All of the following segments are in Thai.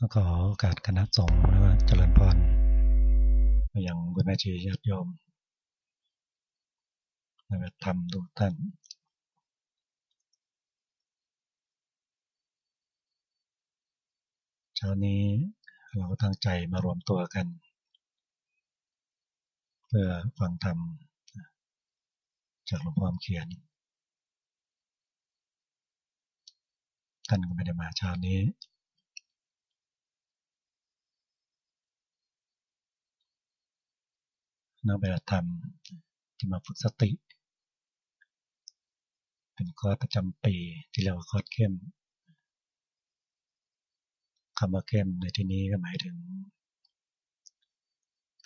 ขอโอกาสคณะสงฆ์และเจริญพรอย่างคุณแม่ชีญาติโยมและธรรมทุกท่านเช้านี้เราก็ตั้งใจมารวมตัวกัน เพื่อฟังธรรมจากหลวงพ่อเขียน ท่านก็ไม่ได้มาเช้านี้ นักปฏิบัติธรรมที่มาฝึกสติ เป็นคอร์สประจำปีที่เรียกว่าคอร์สเข้มคำว่าเข้มในที่นี้ก็หมายถึง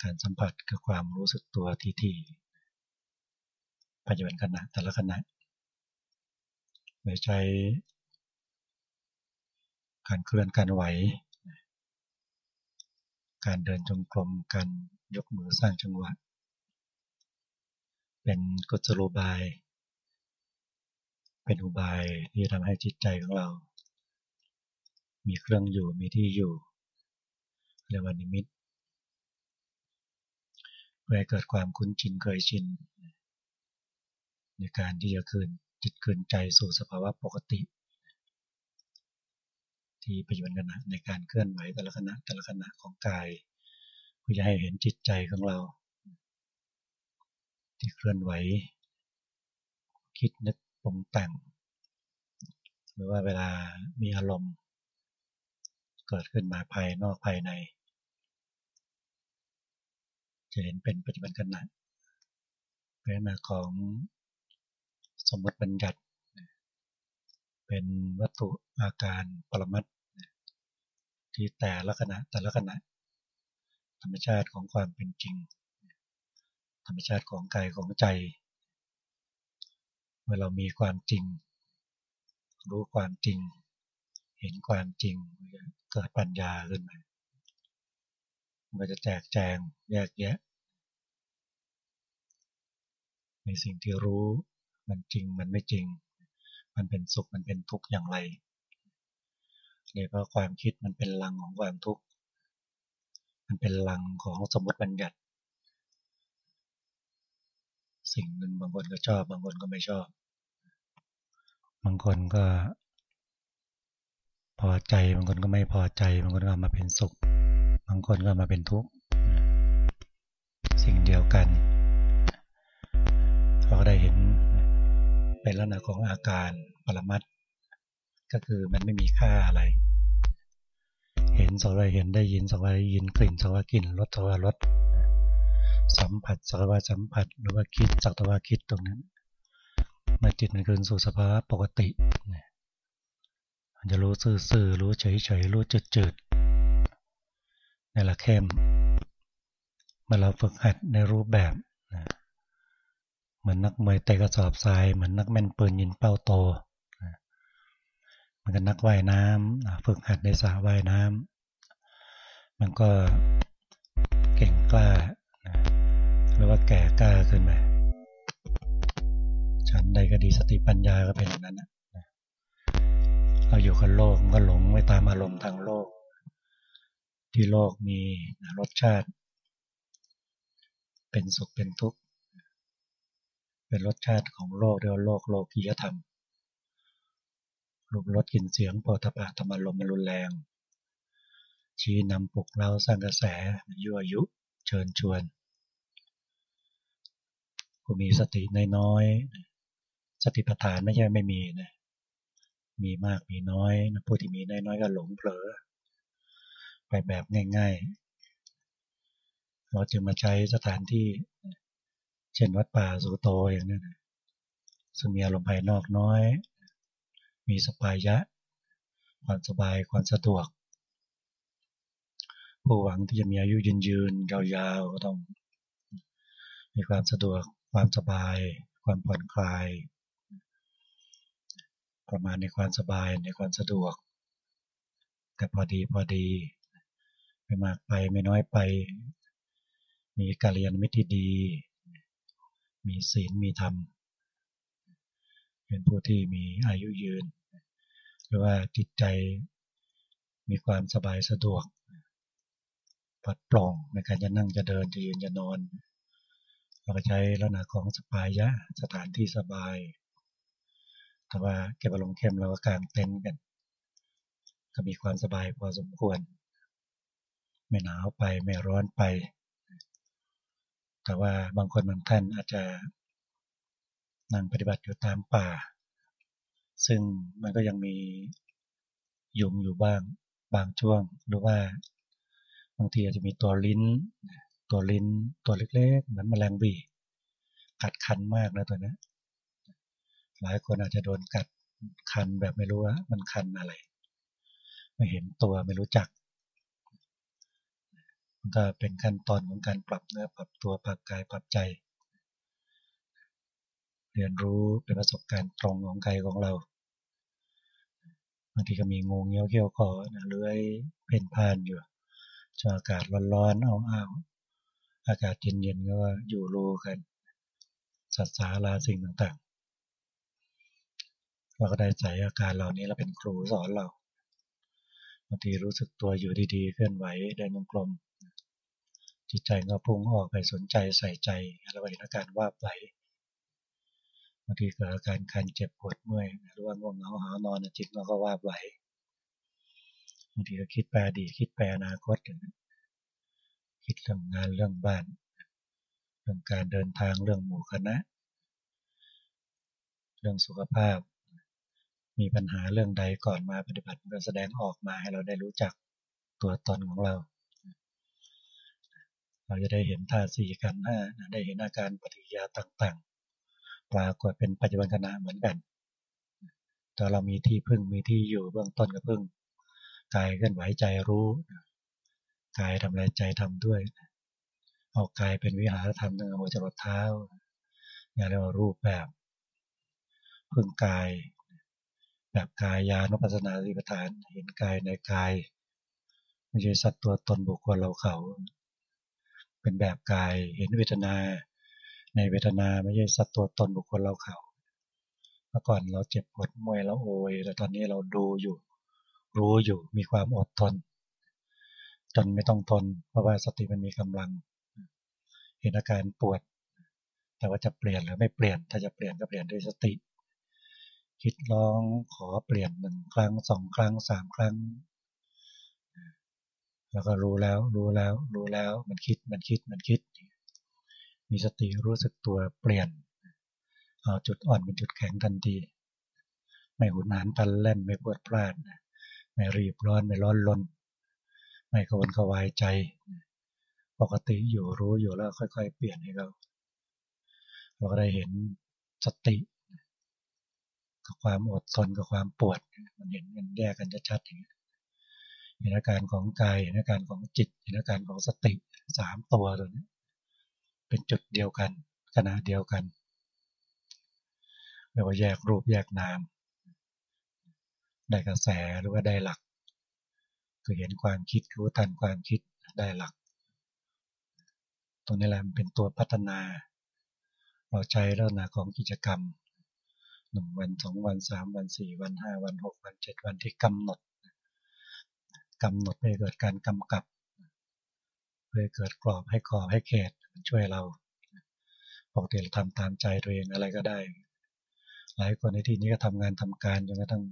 การสัมผัสกับความรู้สึกตัวที่ที่ปัจจุบันขณะแต่ละขณะโดยใช้การเคลื่อนการไหว การเดินจงกรม การยกมือสร้างจังหวะ เป็นกุศโลบาย เป็นอุบายที่ทำให้จิตใจของเรา มีเครื่องอยู่มีที่อยู่เรียกว่านิมิตเพื่อให้เกิดความคุ้นชินเคยชิน ในการที่จะคืนจิตคืนใจสู่สภาวะปกติ ที่ปัจจุบันขณะในการเคลื่อนไหวแต่ละขณะแต่ละขณะของกายเพื่อจะให้เห็นจิตใจของเรา ที่เคลื่อนไหว คิดนึกปรุงแต่ง หรือว่าเวลามีอารมณ์ เกิดขึ้นมาภายนอกภายใน จะเห็นเป็นปัจจุบันขณะเป็นมาของสมมติบัญญัติ เป็นวัตถุอาการปรมัตที่แต่ละขณะแต่ละขณะธรรมชาติของความเป็นจริง ธรรมชาติของกายของใจ เมื่อเรามีความจริง รู้ความจริง เห็นความจริงเกิดปัญญาขึ้นมามันจะแจกแจงแยกแยะ ในสิ่งที่รู้มันจริงมันไม่จริง มันเป็นสุขมันเป็นทุกข์อย่างไรเนี่ยก็ความคิดมันเป็นลังของความทุกข์ มันเป็นลังของสมมติบัญญัติ สิ่งหนึ่งบางคนก็ชอบ บางคนก็ไม่ชอบ บางคนก็ พอใจบางคนก็ไม่พอใจ บางคนก็มาเป็นสุข บางคนก็มาเป็นทุกข์สิ่งเดียวกันเราได้เห็นเป็นลักษณะของอาการปรมัตก็คือมันไม่มีค่าอะไร เห็นสักว่าเห็นได้ยินสักว่าได้ยินกลิ่นสักว่ากลิ่นรสสักว่ารส สัมผัสสักว่าสัมผัส หรือว่าคิดสักว่าคิดตรงนั้นมื่อจิตมันคืนสู่สภาวะปกติมันจะรู้ซื่อๆรู้เฉยๆรู้จืดๆในละเข้มมื่อเราฝึกหัดในรูปแบบเหมือนนักมวยเตะกระสอบทรายเหมือนนักแม่นปืนยิงเป้าโตมันก็นักว่ายน้ำฝึกหัดในสระว่ายน้ำมันก็เก่งกล้า หรือว่าแก่กล้าขึ้นมาฉันใดก็ดีสติปัญญาก็เป็นอย่างนั้นนะเราอยู่กับโลกก็หลงไว้ตามอารมณ์ทางโลก ที่โลกมีรสชาติ เป็นสุขเป็นทุกข์เป็นรสชาติของโลกเรียกว่าโลกโลกียธรรมรูปรสกลิ่นเสียงปอตปะธรรมลมมันรุนแรง ชี้นำปลุกเราสร้างกระแสยั่วยุ เชิญชวน ผู้มีสติน้อยๆสติปัฏฐานไม่ใช่ไม่มีนะมีมากมีน้อยนะผู้ที่มีน้อยๆก็หลงเผลอ ไปแบบง่าย ๆ เราจึงมาใช้สถานที่เช่นวัดป่าสุโตอย่างนี้นะซึ่งมีอารมณ์ภายนอกน้อย มีสปายะ ความสบายความสะดวก ผู้หวังที่จะมีอายุยืนยืนยาวๆก็ต้อง มีความสะดวก ความสบาย ความผ่อนคลาย ประมาณในความสบายในความสะดวก แต่พอดีพอดี ไม่มากไปไม่น้อยไป มีกาลยานมิตรที่ดี มีศีลมีธรรม เป็นผู้ที่มีอายุยืน หรือว่าจิตใจมีความสบายสะดวกปลอดโปร่งในการจะนั่งจะเดินจะยืนจะนอน เราก็ใช้ลักษณะของสปายะสถานที่สบาย แต่ว่าเก็บอารมณ์เข้มเราก็กางเต็นท์กัน ก็มีความสบายพอสมควร ไม่หนาวไปไม่ร้อนไป แต่ว่าบางคนบางท่านอาจจะนั่งปฏิบัติอยู่ตามป่า ซึ่งมันก็ยังมียุงอยู่บ้างบางช่วง หรือว่าบางทีอาจจะมีตัวลิ้น ตัวลิ้นตัวเล็กๆ เหมือนแมลงบีกัดคันมากนะตัวนี้หลายคนอาจจะโดนกัดคันแบบไม่รู้ว่ามันคันอะไร ไม่เห็นตัวไม่รู้จักมันก็เป็นขั้นตอนของการปรับเนื้อปรับตัวปรับกายปรับใจ เรียนรู้เป็นประสบการณ์ตรงของกายของเราบางทีก็มีงูเงี้ยวเขี้ยวคอเลื้อยเพ่นพ่านอยู่ชอากาศร้อนๆเอาอ้าว อากาศเย็นๆก็ว่าอยู่รูกันสัตว์สาราสิ่งต่างๆ เราก็ได้ใจอาการเหล่านี้เราเป็นครูสอนเราบางทีรู้สึกตัวอยู่ดีๆ เคลื่อนไหวเดินงกลม จิตใจก็พุ่งออกไปสนใจใส่ใจเราเห็นอาการว่าไหลบางทีเกิดอาการคันเจ็บปวดเมื่อยหรือว่าง่วงเหงาหานอนจิตเราก็ว่าไหวบางทีก็คิดแปรดีคิดแปรอนาคตกัน คิดเรื่องงานเรื่องบ้าน เรื่องการเดินทางเรื่องหมู่คณะ เรื่องสุขภาพ มีปัญหาเรื่องใดก่อนมาปฏิบัติก็แสดงออกมาให้เราได้รู้จักตัวตนของเรา เราจะได้เห็นท่าสี่กันห้าได้เห็นอาการปฏิกิริยาต่างปรากฏเป็นปัจจุบันขณะเหมือนกันแต่เรามีที่พึ่งมีที่อยู่เบื้องต้นก็พึ่งกายเคลื่อนไหวใจรู้ กายทำอะไรใจทำด้วย เอากายเป็นวิหารธรรมตั้งแต่หัวจรดเท้าอย่างเรียกว่ารูปแบบพึ่งกาย แบบกายยานุปัสสนาสิปทาน เห็นกายในกายไม่ใช่สัตว์ตัวตนบุคคลเราเขา เป็นแบบกายเห็นเวทนา ในเวทนาไม่ใช่สัตว์ตัวตนบุคคลเราเขาเมื่อก่อนเราเจ็บปวดมวยแล้วโอยแต่ตอนนี้เราดูอยู่ รู้อยู่มีความอดทน จนไม่ต้องทน เพราะว่าสติมันมีกำลัง เห็นอาการปวด แต่ว่าจะเปลี่ยนหรือไม่เปลี่ยน ถ้าจะเปลี่ยนก็เปลี่ยนด้วยสติ คิดร้องขอเปลี่ยนหนึ่งครั้งสองครั้งสามครั้ง แล้วก็รู้แล้ว รู้แล้ว รู้แล้ว มันคิดมันคิดมันคิด มีสติรู้สึกตัวเปลี่ยนเอาจุดอ่อนเป็นจุดแข็งทันที ไม่หุนหันพันเล่นไม่ปวดพลาด ไม่รีบร้อนไม่ร้อนลน ไม่กวนขวายใจ ปกติอยู่รู้อยู่แล้วค่อย ๆ เปลี่ยนให้เราเราก็ได้เห็นสติกับความอดทนกับความปวด มันเห็นมันแยกกันชัดๆอย่างนี้เห็นอาการของกายเห็นอาการของจิตเห็นอาการของสติสามตัวตัวนี้เป็นจุดเดียวกันขณะเดียวกันไม่ว่าแยกรูปแยกนาม ได้กระแสหรือว่าได้หลัก คือเห็นความคิดรู้ทันความคิดได้หลัก ตรงนี้แหละมันเป็นตัวพัฒนาเราใช้ลักษณะของกิจกรรมหนึ่งวันสองวันสามวันสี่วันห้าวันหกวันเจ็ดวันที่กำหนดกำหนดให้เกิดการกำกับเพื่อเกิดกรอบให้ขอบให้เขตช่วยเราปกติเราทำตามใจตัวเองอะไรก็ได้ หลายคนในที่นี้ก็ทำงานทำการจนกระทั่ง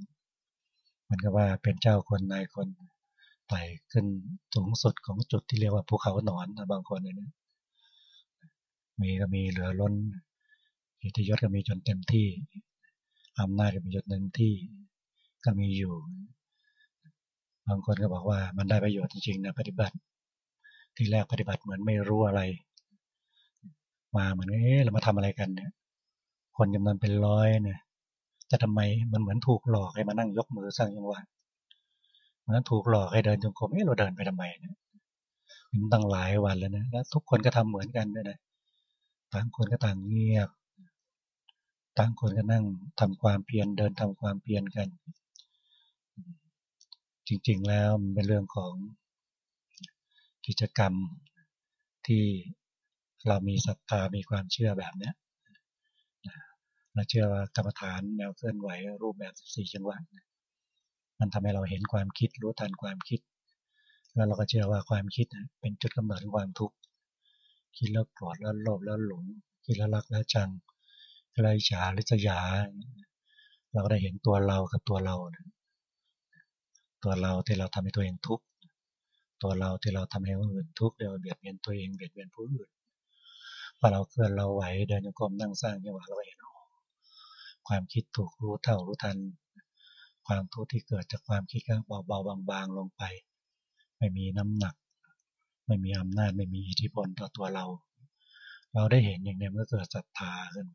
มันก็ว่าเป็นเจ้าคนนายคน ไต่ขึ้นสูงสุดของจุดที่เรียกว่าภูเขาหนอนนะบางคนเนี่ยมีก็มีเหลือล้นอิทธิยศก็มีจนเต็มที่อำนาจก็มีจนเต็มที่ก็มีอยู่ บางคนก็บอกว่ามันได้ประโยชน์จริงๆนะปฏิบัติ ที่แรกปฏิบัติเหมือนไม่รู้อะไร มาเหมือนเอ๊ะเรามาทำอะไรกันเนี่ย คนจำนวนเป็นร้อยเนี่ยจะทำไมมันเหมือนถูกหลอกให้มานั่งยกมือสร้างจังหวะ มันถูกหลอกให้เดินจงกรมเอ๊ะเราเดินไปทำไมเนี่ยมันตั้งหลายวันแล้วนะแล้วทุกคนก็ทำเหมือนกันด้วยนะต่างคนก็ต่างเงียบ ต่างคนก็นั่งทำความเพียรเดินทำความเพียรกัน จริงๆแล้วมันเป็นเรื่องของกิจกรรมที่เรามีศรัทธา มีความเชื่อแบบเนี้ยเราเชื่อว่ากรรมฐานแนวเคลื่อนไหวรูปแบบสี่จังหวะ มันทำให้เราเห็นความคิดรู้ทันความคิด แล้วเราก็เชื่อว่าความคิดเป็นจุดกำเนิดของความทุกข์คิดแล้วโกรธแล้วโลภแล้วหลงคิดแล้วรักแล้วจังอะไรฉาหรือจะยาเราก็ได้เห็นตัวเรากับตัวเราตัวเราที่เราทำให้ตัวเองทุกข์ตัวเราที่เราทำให้คนอื่นทุกข์เดี๋ยวเบียดเบียนตัวเองเบียดเบียนผู้อื่นพอเราเคลื่อนเราไหวเดินโยกมนั่งสร้างจังหวะเราเห็นความคิดถูกรู้เท่ารู้ทัน ความทุกข์ที่เกิดจากความคิดก็เบาๆบางๆลงไป ไม่มีน้ำหนัก ไม่มีอำนาจไม่มีอิทธิพลต่อตัวเรา เราได้เห็นอย่างนี้เมื่อเกิดศรัทธาขึ้น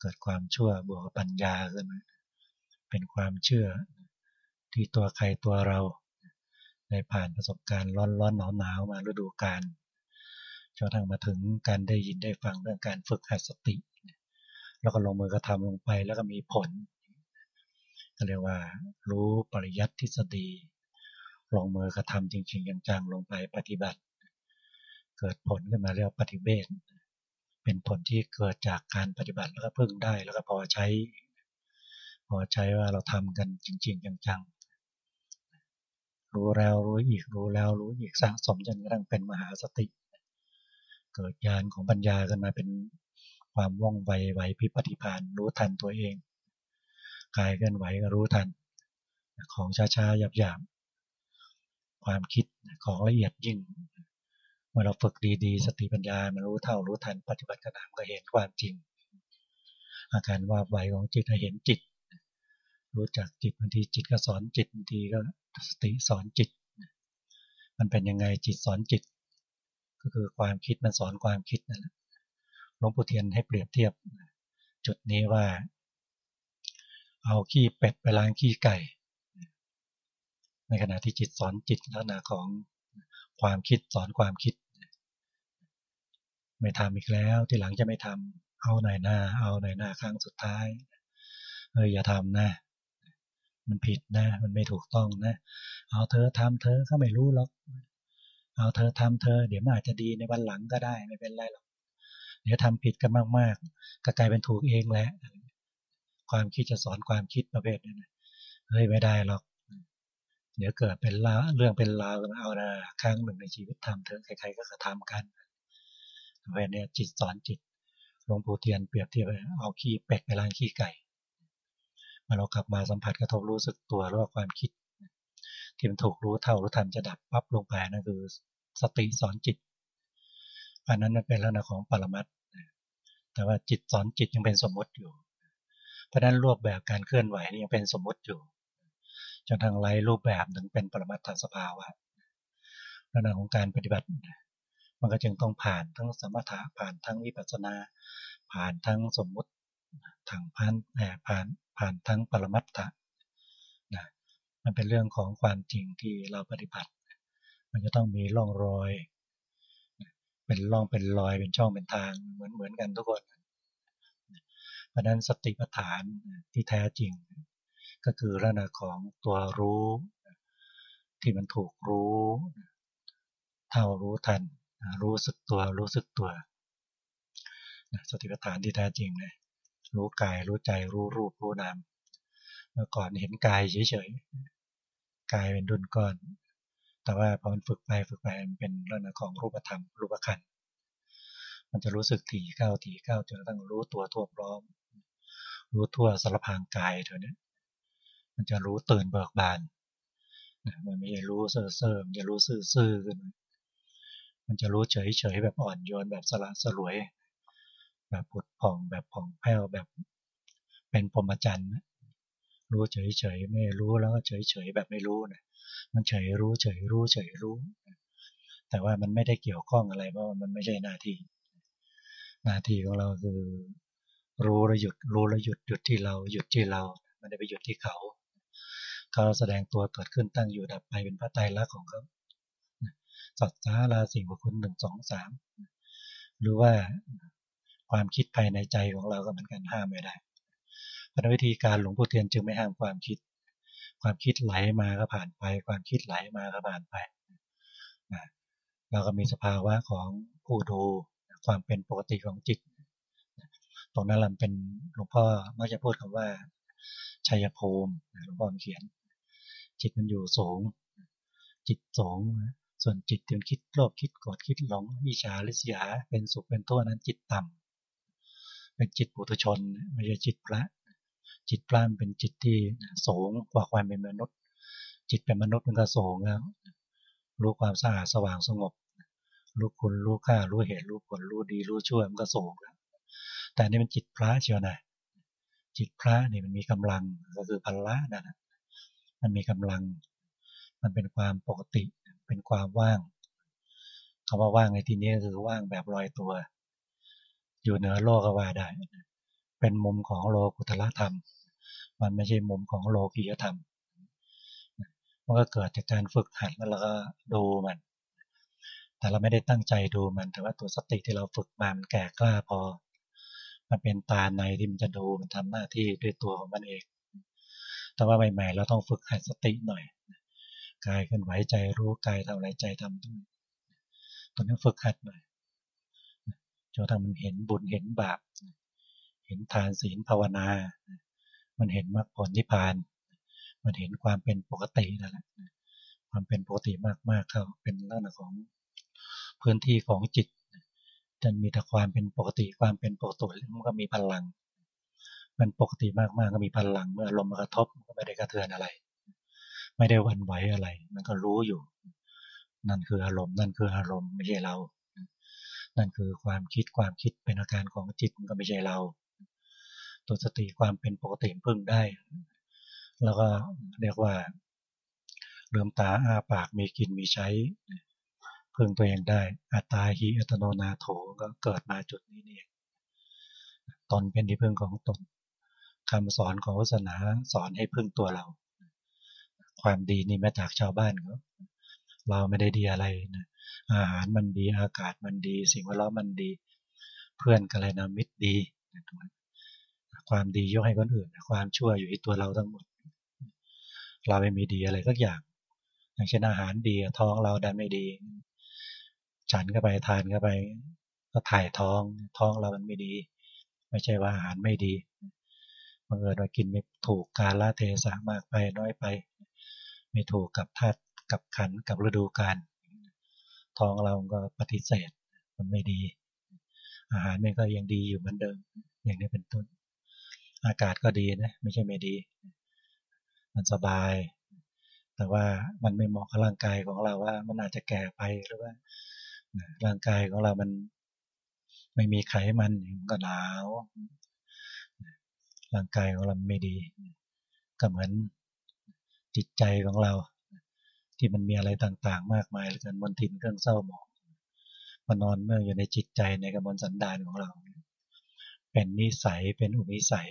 เกิดความชั่วบวกปัญญาขึ้นเป็นความเชื่อที่ตัวใครตัวเราได้ผ่านประสบการณ์ร้อนร้อนหนาวหนาวมาฤดูกาลจนทั้งมาถึงการได้ยินได้ฟังเรื่องการฝึกหัดสติ แล้วก็ลงมือกระทำลงไปแล้วก็มีผล เรียกว่า รู้ปริยัติทฤษฎี ลงมือกระทำจริง ๆ จังๆลงไปปฏิบัติ เกิดผลขึ้นมาเรียกปฏิเวทเป็นผลที่เกิดจากการปฏิบัติแล้วก็พึ่งได้แล้วก็พอใช้ พอใช้ว่าเราทำกันจริง ๆ จังๆรู้แล้วรู้อีกรู้แล้วรู้อีกสะสมจนกระทั่งเป็นมหาสติ เกิดญาณของปัญญาขึ้นมาเป็นความว่องไวไหวพิปฏิพานรู้ทันตัวเอง กายเคลื่อนไหวก็รู้ทัน ของช้าๆหยาบๆความคิดของละเอียดยิ่งเมื่อเราฝึกดีๆ สติปัญญามันรู้เท่ารู้ทันปฏิบัติกระทำก็เห็นความจริง อาการว่าไหวของจิตเห็นจิต รู้จักจิตบางทีจิตก็สอนจิตบางทีก็สติสอนจิต มันเป็นยังไงจิตสอนจิต ก็คือความคิดมันสอนความคิดนั่นแหละหลวงปู่เทียนให้เปรียบเทียบ จุดนี้ว่า เอาขี้เป็ดไปล้างขี้ไก่ ในขณะที่จิตสอนจิตลักษณะของความคิดสอนความคิด ไม่ทำอีกแล้วที่หลังจะไม่ทำเอาหน่อยหน้า เอาหน่อยหน้าครั้งสุดท้ายเอออย่าทำนะ มันผิดนะ มันไม่ถูกต้องนะ เอาเธอทำเธอเขาไม่รู้หรอกเอาเธอทำเธอ เดี๋ยวมันอาจจะดีในวันหลังก็ได้ไม่เป็นไรหรอกเดี๋ยวทำผิดกันมากๆก็กลายเป็นถูกเองแหละ ความคิดจะสอนความคิดประเภทนี้นะเฮ้ยไม่ได้หรอก เดี๋ยวเกิดเป็นลาเรื่องเป็นราวเอานะครั้งหนึ่งในชีวิตทำเถอะใครๆก็กระทำกันประเภทนี้จิตสอนจิตหลวงปู่เทียนเปรียบเทียบเอาขี้เป็ดไปล้างขี้ไก่มาเรากลับมาสัมผัสกระทบรู้สึกตัวหรือว่าความคิดที่มันถูกรู้เท่ารู้ทันจะดับปั๊บลงไปนั่นคือสติสอนจิตอันนั้นเป็นลักษณะของปรมัตแต่ว่าจิตสอนจิตยังเป็นสมมติอยู่ เพราะนั้นรูปแบบการเคลื่อนไหวนี่ยังเป็นสมมติอยู่จนทางไรรูปแบบถึงเป็นปรมัตถสภาวะลักษณะของการปฏิบัติ มันก็จึงต้องผ่านทั้งสมถะผ่านทั้งวิปัสสนา ผ่านทั้งสมมุติทางพันผ่านผ่านทั้งปรมัตถะนะมันเป็นเรื่องของความจริงที่เราปฏิบัติ มันจะต้องมีร่องรอย เป็นร่องเป็นรอยเป็นช่องเป็นทางเหมือนเหมือนกันทุกคน เพราะนั้นสติปัฏฐานที่แท้จริง ก็คือลักษณะของตัวรู้ ที่มันถูกรู้ เท่ารู้ทัน รู้สึกตัวรู้สึกตัวสติปัฏฐานที่แท้จริงเลยรู้กายรู้ใจรู้รูปรู้นามเมื่อก่อนเห็นกายเฉยๆกายเป็นดุนก้อน แต่ว่าพอมันฝึกไปฝึกไปมันเป็นเรื่องของรูปธรรมรูปขันมันจะรู้สึกถี่เข้าถี่เข้าจนกระทั่งรู้ตัวทั่วพร้อม รู้ทั่วสารพางกายเท่านี้มันจะรู้ตื่นเบิกบานมันไม่รู้เซ่อเซ่อมันจะรู้ซื่อๆขึ้นมันจะรู้เฉยเฉยแบบอ่อนโยนแบบสละสลวย แบบผุดผ่องแบบผ่องแผ้วแบบเป็นพรหมจรรย์รู้เฉยเฉยไม่รู้แล้วก็เฉยเฉยแบบไม่รู้นะมันเฉยรู้เฉยรู้เฉยรู้ แต่ว่ามันไม่ได้เกี่ยวข้องอะไรเพราะมันไม่ใช่หน้าที่ หน้าที่ของเราคือ รู้แล้วหยุด รู้แล้วหยุดหยุดที่เรา หยุดที่เราไม่ได้ไปหยุดที่เขาเขาแสดงตัวเกิดขึ้นตั้งอยู่ดับไปเป็นพระไตรลักษณ์ของเขาสัจจาราสิ่งบุคคลหนึ่งสองสามหรือว่าความคิดภายในใจของเราก็เหมือนกันห้ามไม่ได้พระวิธีการหลวงพ่อเทียนจึงไม่ห้ามความคิด ความคิดไหลมาก็ผ่านไป ความคิดไหลมาก็ผ่านไปเราก็มีสภาวะของผู้ดูความเป็นปกติของจิต ตรงนั้นลำเป็นหลวงพ่อมักจะพูดคำว่าชัยภูมิหลวงพ่อเขียน จิตมันอยู่สูง จิตสูงส่วนจิตที่มันคิดโลภคิดโกรธคิดหลงวิชาลิษยาเป็นสุขเป็นตัวนั้นจิตต่ำเป็นจิตปุถุชนไม่ใช่จิตพระ จิตพระเป็นจิตที่สูงกว่าความเป็นมนุษย์ จิตเป็นมนุษย์มันก็สูงแล้วรู้ความสะอาดสว่างสงบรู้คุณรู้ค่ารู้เหตุรู้ผลรู้ดีรู้ชั่วมันก็สูงแล้ว แต่นี่มันจิตพระเชียวนะจิตพระนี่มันมีกำลังก็คือพละนั่นมันมีกำลัง มันเป็นความปกติ เป็นความว่างคำว่าว่างในที่นี้คือว่างแบบลอยตัว อยู่เหนือโลกก็ว่าได้ เป็นมุมของโลกุตละธรรม มันไม่ใช่มุมของโลกียธรรมมันก็เกิดจากการฝึกหัดแล้วก็ดูมัน แต่เราไม่ได้ตั้งใจดูมัน แต่ว่าตัวสติที่เราฝึกมามันแก่กล้าพอ มันเป็นตาในที่มันจะดูมันทำหน้าที่ด้วยตัวของมันเอง แต่ว่าใหม่ๆเราต้องฝึกหัดสติหน่อยกายเคลื่อนไหวใจรู้กายทำอะไรใจทำด้วยตอนนี้ฝึกหัดหน่อยจนทำมันเห็นบุญเห็นบาปเห็นทานศีลภาวนา มันเห็นมรรคผลนิพพาน มันเห็นความเป็นปกตินั่นแหละความเป็นปกติมากๆเข้าเป็นลักษณะของพื้นที่ของจิต จะมีแต่ความเป็นปกติความเป็นปกติมันก็มีพลัง มันปกติมากๆก็มีพลัง เมื่อลมมากระทบก็ไม่ได้กระเทือนอะไร ไม่ได้วันไหวอะไร มันก็รู้อยู่ นั่นคืออารมณ์นั่นคืออารมณ์ไม่ใช่เรา นั่นคือความคิดความคิดเป็นอาการของจิตมันก็ไม่ใช่เรา ตัวสติความเป็นปกติพึ่งได้ แล้วก็เรียกว่าเลืมตาอ้าปากมีกินมีใช้ พึ่งตัวเองได้ อัตตาหิอัตโนนาโถก็เกิดมาจุดนี้นี่ตนเป็นที่พึ่งของตนคำสอนของศาสนาสอนให้พึ่งตัวเรา ความดีนี่มาจากชาวบ้านเขาเราไม่ได้ดีอะไรนะอาหารมันดีอากาศมันดี สิ่งแวดล้อมมันดี เพื่อนกัลยาณมิตรดีความดียกให้คนอื่น ความชั่วอยู่ที่ตัวเราทั้งหมด เราไม่มีดีอะไรสักอย่าง อย่างเช่นอาหารดีท้องเราดันไม่ดี ฉันก็ไปทานก็ไป ก็ถ่ายท้องท้องเรามันไม่ดี ไม่ใช่ว่าอาหารไม่ดีบังเอิญว่ากินไม่ถูกกาลเทศะมากไปน้อยไป ไม่ถูกกับธาตุกับขันกับฤดูกาลท้องเราก็ปฏิเสธมันไม่ดี อาหารมันก็ยังดีอยู่เหมือนเดิม อย่างนี้เป็นต้น อากาศก็ดีนะไม่ใช่ไม่ดี มันสบาย แต่ว่ามันไม่เหมาะกับร่างกายของเราว่า มันอาจจะแก่ไปหรือว่า ร่างกายของเรามันไม่มีไขมันมันก็หนาว ร่างกายของเราไม่ดี ก็เหมือนจิตใจของเรา ที่มันมีอะไรต่างๆ มากมายเหลือเกินมนทินเครื่องเศร้าหมองมานอนเมื่ออยู่ในจิตใจในกระบวนสันดานของเรา เป็นนิสัยเป็นอุมิสัย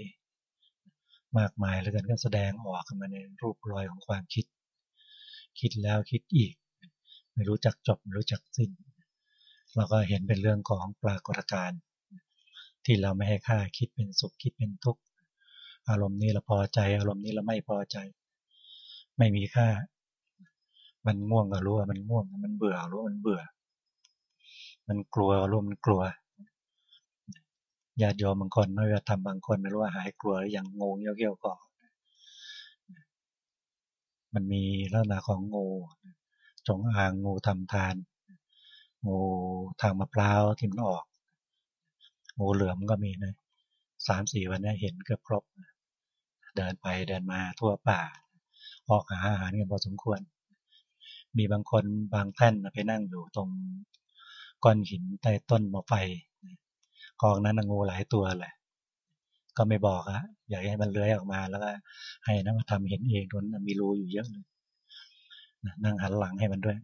มากมายเหลือเกินก็แสดงออกมาในรูปรอยของความคิด คิดแล้วคิดอีก ไม่รู้จักจบไม่รู้จักสิ้น เราก็เห็นเป็นเรื่องของปรากฏการณ์ที่เราไม่ให้ค่าคิดเป็นสุขคิดเป็นทุกข์อารมณ์นี้เราพอใจอารมณ์นี้เราไม่พอใจ ไม่มีค่า มันง่วงก็รู้ว่ามันง่วง มันเบื่อรู้มันเบื่อ มันกลัวรู้มันกลัวญาติโยมบางคนไม่ว่าทำบางคนไม่รู้ว่าหายกลัวหรือยังงงเยี่ยวๆก่อนมันมีลักษณะของงูจงอางงูทำทาน งูทางมะพร้าวที่มันออก งูเหลือมก็มีนะสามสี่วันนี้เห็นเกือบครบ เดินไปเดินมาทั่วป่า ออกหาอาหารกันพอสมควร มีบางคนบางท่านไปนั่งอยู่ตรงก้อนหินใต้ต้นมะไฟกองนั้นงูหลายตัวเลยก็ไม่บอกอะอยากให้มันเลื้อยออกมาแล้วก็ให้นักธรรมเห็นเองตนมีรูอยู่เยอะเลยนั่งหันหลังให้มันด้วย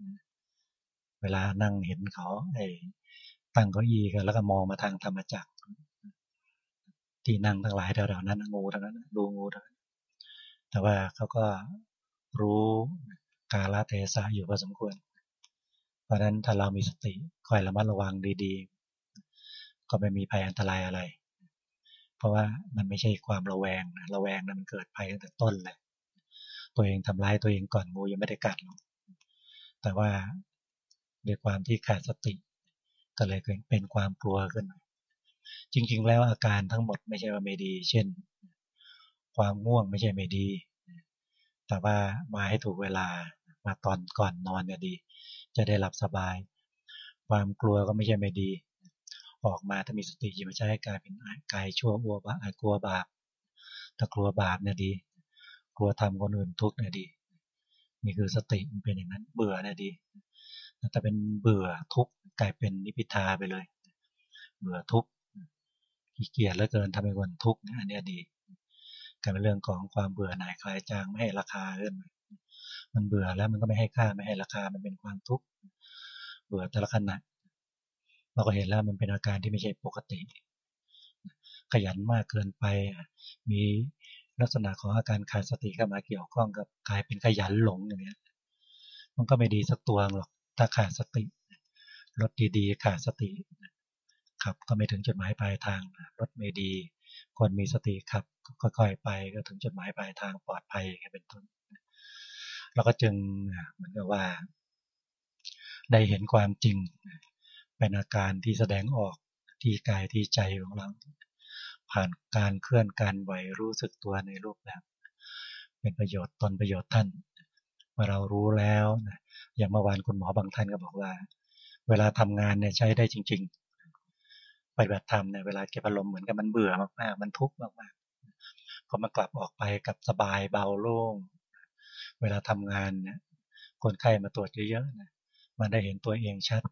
เวลานั่งเห็นเขาไอ้ตั้งเก้าอี้กันแล้วก็มองมาทางธรรมจักรที่นั่งทั้งหลายแถวๆนั้นงูทั้งนั้นดูงูทั้งนั้นแต่ว่าเขาก็รู้กาลเทศะอยู่พอสมควร เพราะฉะนั้นถ้าเรามีสติคอยระมัดระวังดีๆ ก็ไม่มีภัยอันตรายอะไร เพราะว่ามันไม่ใช่ความระแวงนะระแวงนั้นมันเกิดภัยตั้งแต่ต้นเลยตัวเองทำร้ายตัวเองก่อนงูยังไม่ได้กัดหรอกแต่ว่า ด้วยความที่ขาดสติ ก็เลยเป็นความกลัวขึ้น จริง ๆ แล้วอาการทั้งหมดไม่ใช่ว่าไม่ดี เช่น ความง่วงไม่ใช่ไม่ดี แต่ว่ามาให้ถูกเวลามาตอนก่อนนอนเนี่ยดี จะได้หลับสบาย ความกลัวก็ไม่ใช่ไม่ดี ออกมาถ้ามีสติจะไมาใช้กายเป็นกายชั่วอัวบากลัวบาปถ้ากลัวบาปเนี่ยดี กลัวทำคนอื่นทุกข์เนี่ยดี นี่คือสติมันเป็นอย่างนั้น เบื่อเนี่ยดี แต่เป็นเบื่อทุกข์กลายเป็นนิพิทาไปเลย เบื่อทุกข์ขี้เกียจเหลือเกินทำให้คนทุกข์อันนี้ดีกลายเป็นเรื่องของความเบื่อหน่ายคลายจางไม่ให้ราคาขึ้นมันเบื่อแล้วมันก็ไม่ให้ค่าไม่ให้ราคามันเป็นความทุกข์เบื่อแต่ละขณะเราก็เห็นแล้วมันเป็นอาการที่ไม่ใช่ปกติ ขยันมากเกินไป มีลักษณะของอาการขาดสติเข้ามาเกี่ยวข้องกับกลายเป็นขยันหลงอย่างนี้ยมันก็ไม่ดีสักตัวหรอก ถ้าขาดสติ รถดีๆ ขาดสติ ขับก็ไม่ถึงจุดหมายปลายทาง รถไม่ดีคนมีสติขับค่อยๆไปก็ถึงจุดหมายปลายทางปลอดภัยเป็นต้นเราก็จึงเหมือนกับว่า ได้เห็นความจริง เป็นอาการที่แสดงออกที่กายที่ใจของเรา ผ่านการเคลื่อนการไหวรู้สึกตัวในรูปแบบ เป็นประโยชน์ตนประโยชน์ท่านเมื่อเรารู้แล้วนะ อย่างเมื่อวานคุณหมอบางท่านก็บอกว่า เวลาทำงานเนี่ยใช้ได้จริง ๆ ปฏิบัติธรรมเนี่ยเวลาเก็บอารมณ์เหมือนกับมันเบื่อมากๆ มันทุกข์มากๆพอมากลับออกไปกับสบายเบาโล่ง เวลาทำงานเนี่ยคนไข้มาตรวจเยอะๆนะมันได้เห็นตัวเองชัด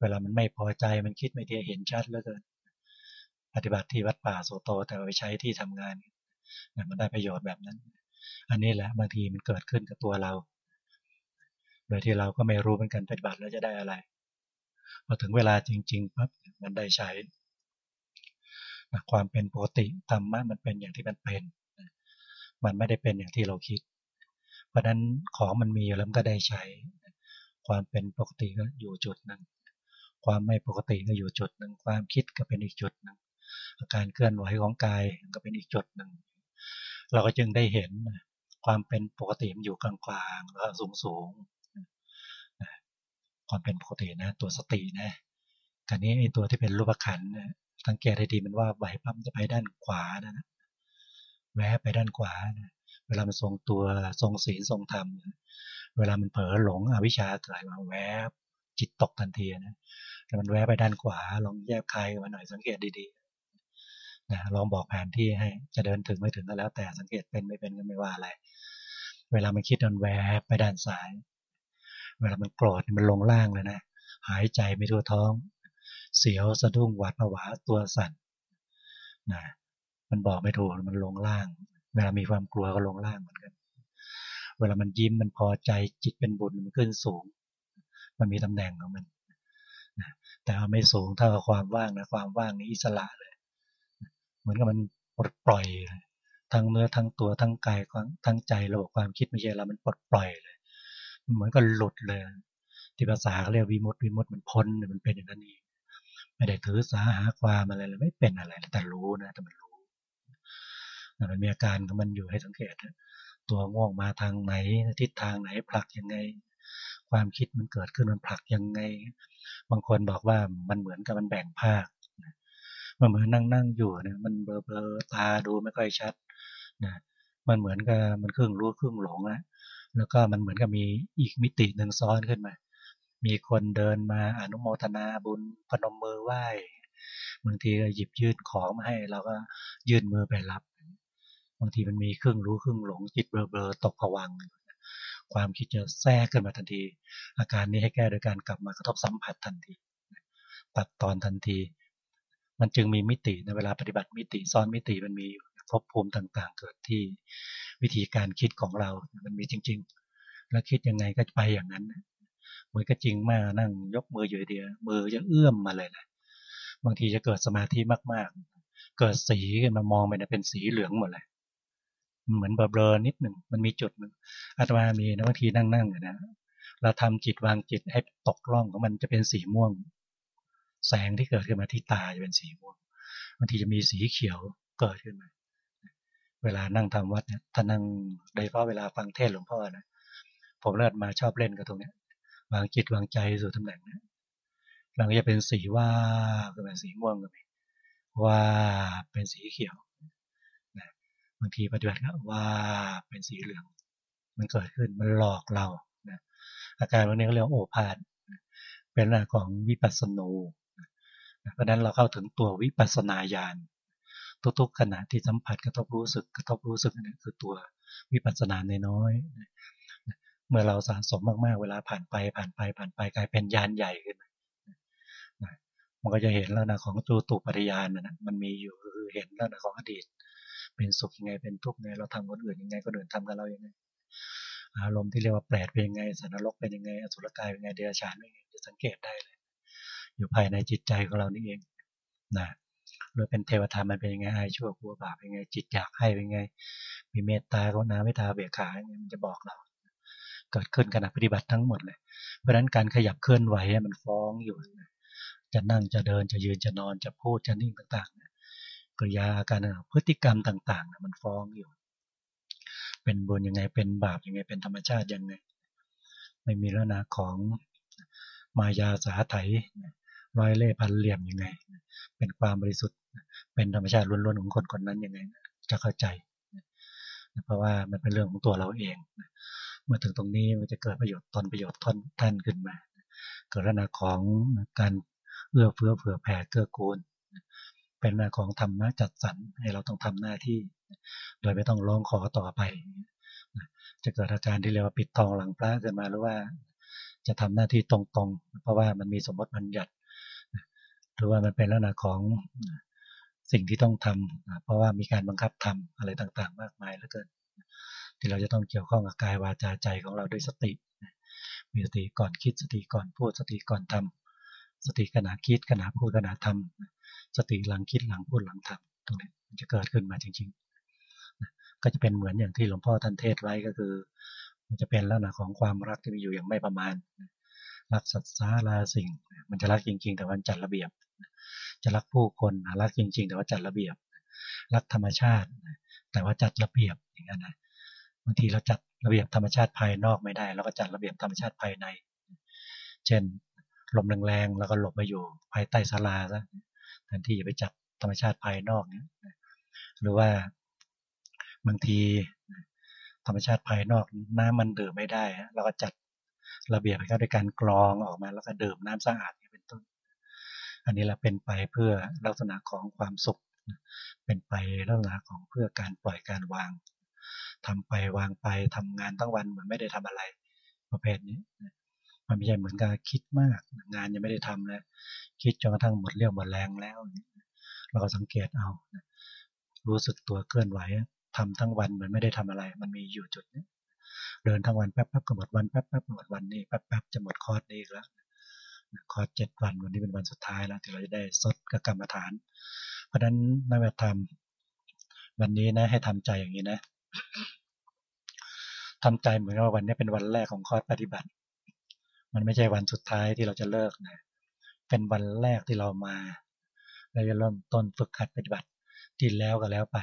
เวลามันไม่พอใจมันคิดไม่เทียเห็นชัดเหลือเกินปฏิบัติที่วัดป่าโสโตแต่ไปใช้ที่ทำงานมันได้ประโยชน์แบบนั้น อันนี้แหละบางทีมันเกิดขึ้นกับตัวเรา ดยที่เราก็ไม่รู้เหมือนกันปฏิบัติแล้วจะได้อะไรพอถึงเวลาจริงๆปั๊บมันได้ใช้ความเป็นปกติธรรมะมันเป็นอย่างที่มันเป็น มันไม่ได้เป็นอย่างที่เราคิด เพราะนั้นของมันมีแล้วมันก็ได้ใช้ ความเป็นปกติก็อยู่จุดหนึ่งความไม่ปกติก็อยู่จุดหนึ่งความคิดก็เป็นอีกจุดหนึ่งอาการเคลื่อนไหวของกายก็เป็นอีกจุดหนึ่งเราก็จึงได้เห็นความเป็นปกติมันอยู่กลางๆแล้วสูงสูง ความเป็นปกตินะ ตัวสตินะการนี้ไอ้ตัวที่เป็นรูปขันนะสังเกตให้ดีมันว่าไหวปั๊มจะไปด้านขวานะนะแวะไปด้านขวานะเวลามันทรงตัวทรงศีลทรงธรรมเวลามันเผลอหลงอวิชชาเกิดมาแวบจิตตกทันทีนะแล้วมันแวะไปด้านขวาลองแยกคายมาหน่อยสังเกตดีๆนะลองบอกแผนที่ให้จะเดินถึงไม่ถึงก็แล้ว แต่สังเกตเป็นไม่เป็นก็ไม่ว่าอะไร เวลามันคิดมันแวบไปด้านซ้าย เวลามันโกรธมันลงล่างเลยนะ หายใจไม่ทั่วท้อง เสียวสะดุ้งหวาดผวาตัวสั่นนะมันบอกไม่ถูกมันลงล่าง เวลามีความกลัวก็ลงล่างเหมือนกัน เวลามันยิ้มมันพอใจจิตเป็นบุญมันขึ้นสูง มันมีตำแหน่งของมันนะแต่ไม่สูงเท่ากับความว่างนะความว่างนี้อิสระเลย เหมือนกับมันปลดปล่อยทั้งเนื้อทั้งตัวทั้งกายทั้งใจระบบความคิดไม่ใช่เรามันปลดปล่อยเลย เหมือนก็หลุดเลย ที่ภาษาเรียกวิมุตติวิมุตติมันพ้นมันเป็นอย่างนั้นเองไม่ได้ถือสาหาความอะไรเลยไม่เป็นอะไรแต่รู้นะแต่มันรู้มันมีอาการของมันอยู่ให้สังเกตตัวง่วงมาทางไหนทิศทางไหนผลักยังไง ความคิดมันเกิดขึ้นมันผลักยังไง บางคนบอกว่ามันเหมือนกับมันแบ่งภาคมันเหมือนนั่งนั่งอยู่เนี่ยมันเบลอเบลอตาดูไม่ค่อยชัดนะมันเหมือนกับมันครึ่งรู้ครึ่งหลงนะ แล้วก็มันเหมือนกับมีอีกมิติหนึ่งซ้อนขึ้นมา มีคนเดินมาอนุโมทนาบุญพนมมือไหว้บางทีก็หยิบยื่นของมาให้เราก็ยื่นมือไปรับ บางทีมันมีครึ่งรู้ครึ่งหลงจิตเบลอๆตกผวัง ความคิดจะแทรกขึ้นมาทันที อาการนี้ให้แก้โดยการกลับมากระทบสัมผัสทันที ตัดตอนทันที มันจึงมีมิติในเวลาปฏิบัติมิติซ้อนมิติมันมีอยู่ ภพภูมิต่าง ๆ เกิดที่วิธีการคิดของเรา มันมีจริง ๆ แล้วคิดยังไงก็ไปอย่างนั้นเหมือนก็จริงมากนั่งยกมืออยู่เดียวมือจะเอื้อมมาเลยนะบางทีจะเกิดสมาธิมากๆ เกิดสีขึ้นมามองไปนี่ยเป็นสีเหลืองหมดเลยเหมือนเบลอนิดหนึ่งมันมีจุดหนึ่งอาตมามีนะบางทีนั่งๆนะเราทำจิตวางจิตให้ตกล่องของมันจะเป็นสีม่วง แสงที่เกิดขึ้นมาที่ตาจะเป็นสีม่วงบางทีจะมีสีเขียวเกิดขึ้นมา เวลานั่งทำวัดเนี่ยถ้านั่งโดยเฉพาะเวลาฟังเทศหลวงพ่อนะผมเลิศมาชอบเล่นกับตรงเนี้ยวางจิตวางใจสู่ตำแหน่งนี้หลังจะเป็นสีว่าก็เป็นสีม่วงก็มีว่าเป็นสีเขียวนะบางทีปฏิบัติก็ว่าเป็นสีเหลือง มันเกิดขึ้นมันหลอกเรานะอาการวันนี้เขาเรียกโอภาษเป็นลักษณะของวิปัสสนูเพราะนั้นเราเข้าถึงตัววิปัสสนาญาณ ทุกๆขณะที่สัมผัสกระทบรู้สึกกระทบรู้สึกนี่คือตัววิปัสสนาในน้อยเมื่อเราสะสมมากๆ เวลาผ่านไปผ่านไปผ่านไปกลายเป็นญาณใหญ่ขึ้นมันก็จะเห็นแล้วนะของจูตุปริยานนะมันมีอยู่คือเห็นแล้วนะของอดีต เป็นสุขยังไงเป็นทุกข์ไงเราทำคนอื่นยังไงคนอื่นทำกับเรายังไงอารมณ์ที่เรียกว่าแปลดเป็นยังไงสันนรกเป็นยังไงอสุรกายเป็นยังไงเดรัจฉานเป็นยังไงจะสังเกตได้เลย อยู่ภายในจิตใจของเรานี่เองนะ หรือเป็นเทวธรรมมันเป็นยังไงอายชั่วกลัวบาปเป็นยังไง จิตอยากให้เป็นยังไง มีเมตตากรุณาเมตตาเบียขาเนี่ยมันจะบอกเรา เกิดขึ้นขณะปฏิบัติทั้งหมดเลย เพราะฉะนั้นการขยับเคลื่อนไหวมันฟ้องอยู่ จะนั่งจะเดินจะยืนจะนอนจะพูดจะนิ่งต่างๆกริยาอาการพฤติกรรมต่างๆมันฟ้องอยู่ เป็นบุญยังไงเป็นบาปยังไงเป็นธรรมชาติยังไง ไม่มีแล้วนะของมายาสาไถร้อยเล่พันเหลี่ยมยังไง เป็นความบริสุทธิ์ เป็นธรรมชาติล้วนๆของคนคนนั้นยังไงจะเข้าใจเพราะว่ามันเป็นเรื่องของตัวเราเองเมื่อถึงตรงนี้มันจะเกิดประโยชน์ตนประโยชน์ทนท่านขึ้นมา เกิดลักษณะของการเอื้อเฟื้อเผื่อแผ่เกื้อกูล เป็นลักษณะของธรรมะจัดสรรให้เราต้องทำหน้าที่ โดยไม่ต้องร้องขอต่อไป จะเกิดอาการที่เรียกว่าปิดทองหลังพระขึ้นมาหรือว่าจะทำหน้าที่ตรงๆ เพราะว่ามันมีสมมติบัญญัติ หรือว่ามันเป็นลักษณะของ สิ่งที่ต้องทำเพราะว่ามีการบังคับทำอะไรต่างๆ มากมายเหลือเกิน ที่เราจะต้องเกี่ยวข้องกับกายวาจาใจของเราด้วยสติ มีสติก่อนคิดสติก่อนพูดสติก่อนทำสติขณะคิดขณะพูดขณะทำสติหลังคิดหลังพูดหลังทำตรงนี้มันจะเกิดขึ้นมาจริงๆ ก็จะเป็นเหมือนอย่างที่หลวงพ่อท่านเทศไว้ก็คือ มันจะเป็นลักษณะของความรักที่มีอยู่อย่างไม่ประมาณรักสัตว์สาราสิ่ง มันจะรักจริง ๆ แต่วันจัดระเบียบจะรักผู้คนรักจริง ๆ แต่ว่าจัดระเบียบ รักธรรมชาติ แต่ว่าจัดระเบียบอย่างนั้นนะบางทีเราจัดระเบียบธรรมชาติภายนอกไม่ได้ เราก็จัดระเบียบธรรมชาติภายใน เช่นลมแรงๆแล้วก็หลบมาอยู่ภายใต้ศาลาซะแทนที่จะไปจัดธรรมชาติภายนอกเนี่ยหรือว่าบางทีธรรมชาติภายนอกน้ำมันดื่มไม่ได้ เราก็จัดระเบียบให้เขาด้วยการกรองออกมาแล้วก็ดื่มน้ำสะอาด อันนี้เราเป็นไปเพื่อลักษณะของความสุข เป็นไปลักษณะของเพื่อการปล่อยการวางทำไปวางไปทำงานทั้งวันเหมือนไม่ได้ทำอะไร ประเภทนี้ มันไม่ใช่เหมือนกับคิดมาก งานยังไม่ได้ทำนะคิดจนกระทั่งหมดเรี่ยวหมดแรงแล้ว เราก็สังเกตเอารู้สึกตัวเคลื่อนไหวทำทั้งวันเหมือนไม่ได้ทำอะไร มันมีอยู่จุดนี้เดินทั้งวันแป๊บแป๊บก็หมดวันแป๊บแป๊บหมดวันนี้แป๊บแป๊บจะหมดคอร์สนี้แล้ว คอร์สเจ็ดวันวันนี้เป็นวันสุดท้ายแล้วที่เราจะได้สดกับกรรมฐาน เพราะฉะนั้นไม่ว่าทำวันนี้นะ ให้ทำใจอย่างนี้นะทำใจเหมือนว่าวันนี้เป็นวันแรกของคอร์สปฏิบัติ มันไม่ใช่วันสุดท้ายที่เราจะเลิกนะ เป็นวันแรกที่เรามาเราจะเริ่มต้นฝึกหัดปฏิบัติที่แล้วก็แล้วไป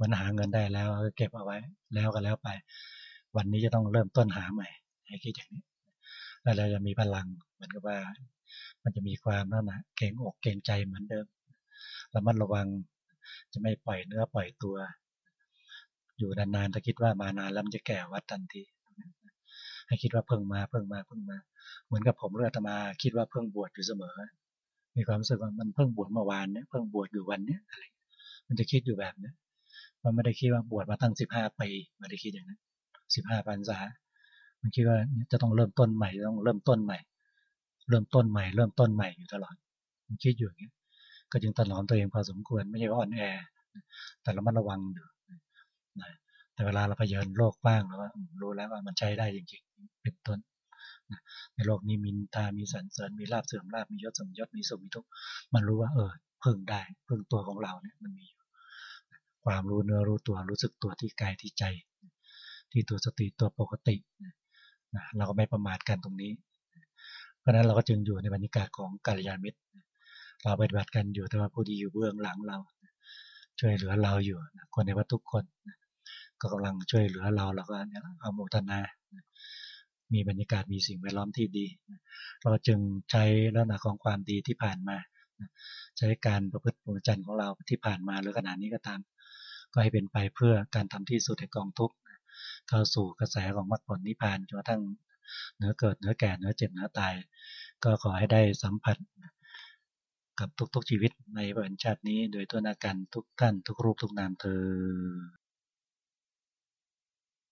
มันหาเงินได้แล้วเก็บเอาไว้ แล้วก็แล้วไป วันนี้จะต้องเริ่มต้นหาใหม่ให้คิดอย่างนี้ แล้วเราจะมีพลังเหมือนกับว่า มันจะมีความนั่นนะเก่งอกเก่งใจเหมือนเดิมระมัดระวังจะไม่ปล่อยเนื้อปล่อยตัว อยู่นานๆถ้าคิดว่ามานานแล้วมันจะแก่วัดทันทีให้คิดว่าเพิ่งมาเพิ่งมาเพิ่งมา เหมือนกับผมเรือตมา คิดว่าเพิ่งบวชอยู่เสมอ มีความรู้สึกว่ามันเพิ่งบวชเมื่อวานเนี่ยเพิ่งบวชอยู่วันเนี้ยอะไรมันจะคิดอยู่แบบนี้มันไม่ได้คิดว่าบวชมาตั้งสิบห้าปีไม่ได้คิดอย่างนั้นสิบห้าพรรษา มันคิดว่าจะต้องเริ่มต้นใหม่ต้องเริ่มต้นใหม่ เริ่มต้นใหม่ เริ่มต้นใหม่อยู่ตลอด มันคิดอยู่อย่างนี้ย ก็จึงตลอมตัวเองพอสมควรไม่ใช่ว่าอ่อนแอ แต่เรามันระวังอยู่นะแต่เวลาเราไปเยินโลกบ้างแล้วว่ารู้แล้วว่ามันใช้ได้จริงๆเป็นต้นในโลกนี้มีตามีสันเสริญ มีลาบเสื่อมลาบมียศสมยศ มีสุขมีทุกข์ มันรู้ว่าเออพิ่งได้พิ่งตัวของเราเนี่ยมันมีอยู่ความรู้เนื้อรู้ตัวรู้สึกตัวที่กายที่ใจ ที่ตัวสติตัวปกติ นะเราก็ไม่ประมาทกันตรงนี้ เพราะนั้นเราก็จึงอยู่ในบรรยากาศของกัลยาณมิตร เราปฏิบัติกันอยู่แต่ว่าผู้ดีอยู่เบื้องหลังเรา ช่วยเหลือเราอยู่คนในวัดทุกคน ก็กำลังช่วยเหลือเราเราก็เอาโมทนา มีบรรยากาศมีสิ่งแวดล้อมที่ดี เราจึงใช้ลักษณะของความดีที่ผ่านมา ใช้การประพฤติปฏิจันของเราที่ผ่านมาหรือขณะนี้ก็ตาม ก็ให้เป็นไปเพื่อการทำที่สุดแห่งกองทุกข์ เข้าสู่กระแสของมรรคผลนิพพานจนกระทั่งเนื้อเกิดเนื้อแก่เนื้อเจ็บเนื้อตาย ก็ขอให้ได้สัมผัสกับทุกๆชีวิตในวันชาตินี้ โดยตัวนาการทุกท่านทุกรูปทุกนามเธอ